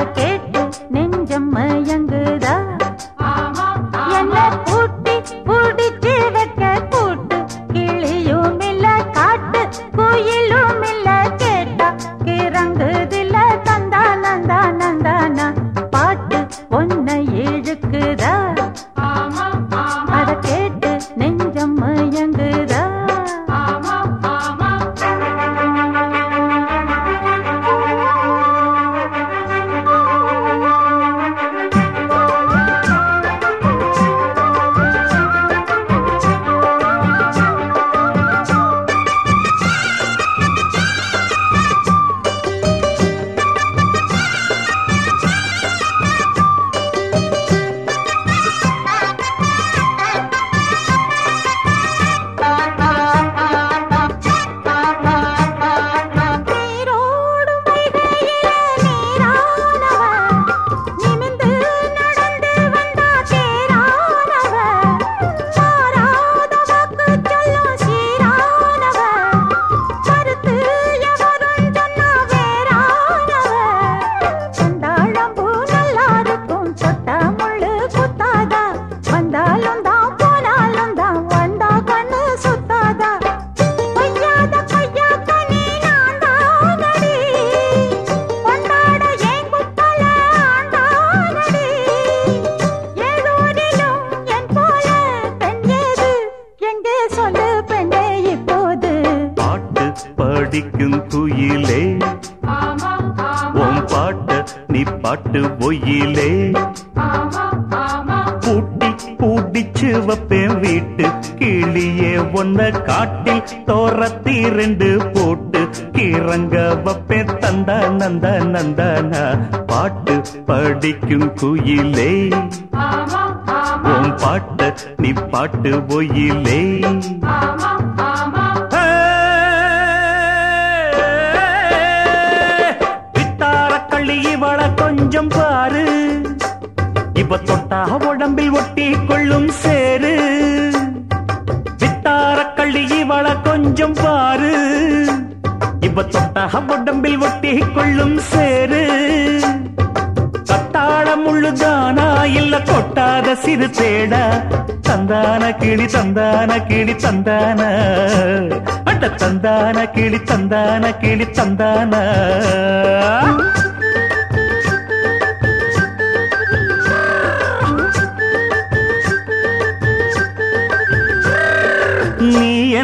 அத கேட்டு நெஞ்சம் மயங்குதா? என்ன பூட்டி பூடிச்சு வைக்க கூட்டு கிளியும் இல்ல காட்டு குயிலும் இல்ல கேட்டா கிறங்குதில்ல தந்தா நந்தா நந்தானா பாட்டு ஒன்னை இழுக்குதா? படிக்கும் குயிலே. உன் பாட்ட நீ பாட்டு பொய்யிலே பூட்டி பூட்டிச்சு வைப்பேன் வீட்டு கிளியே ஒன்ன காட்டி தோரத்தி ரெண்டு போட்டு கிறங்க வைப்பேன் தந்த நந்த நந்தனா பாட்டு படிக்கும் குயிலே. உன் பாட்ட நீ பாட்டு பொய்யிலே இப்ப தொட்டா உடம்பில் ஒட்டி கொள்ளும் சேரு வித்தார கள்ளி இவள கொஞ்சம் பாரு. இவ தொட்டா உடம்பில் ஒட்டி கொள்ளும் சேரு கத்தாழ முள்ளுதானா இல்ல கொட்டாத சிறு தேடா? தந்தான கிளி தந்தான கிளி தந்தான. அட தந்தான கிளி தந்தான கிளி தந்தான.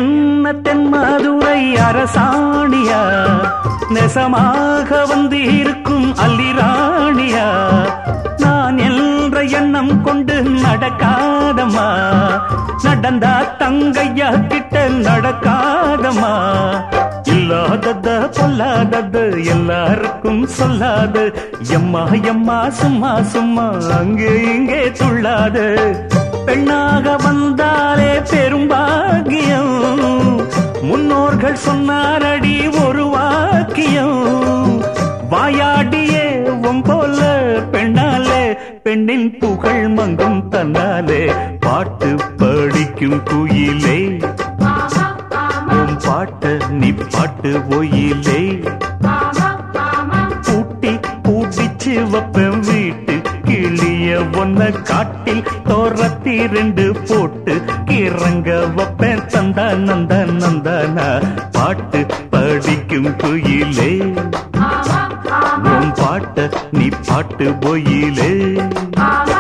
என்ன தென்மதுரை அரசாணியா? நெசமாக வந்து இருக்கும் அல்லிராணியா? நான் என்ற எண்ணம் கொண்டு நடக்காதம்மா. நடந்தா தங்கையா கிட்ட நடக்காதம்மா. இல்லாதத பொல்லாதது எல்லாருக்கும் சொல்லாது. எம்மா எம்மா சும்மா சும்மா அங்கே இங்கே துள்ளாது. பெண்ணாக வந்தாலே தன்னாலே பாட்டு படிக்கும் குயிலே. உன் பாட்டு நீ பாட்டு ஒயிலே. பூட்டி பூட்டிச்சு வைப்பேன் வீட்டு கிளிய ஒன்ன காட்டில் தோரத்தி ரெண்டு போட்டு கிறங்க வைப்பேன். தந்தா நந்தா நந்தானா பாட்டு படிக்கும் குயிலே. உன் பாட்ட நீ பாட்டு பொயிலே ஆமா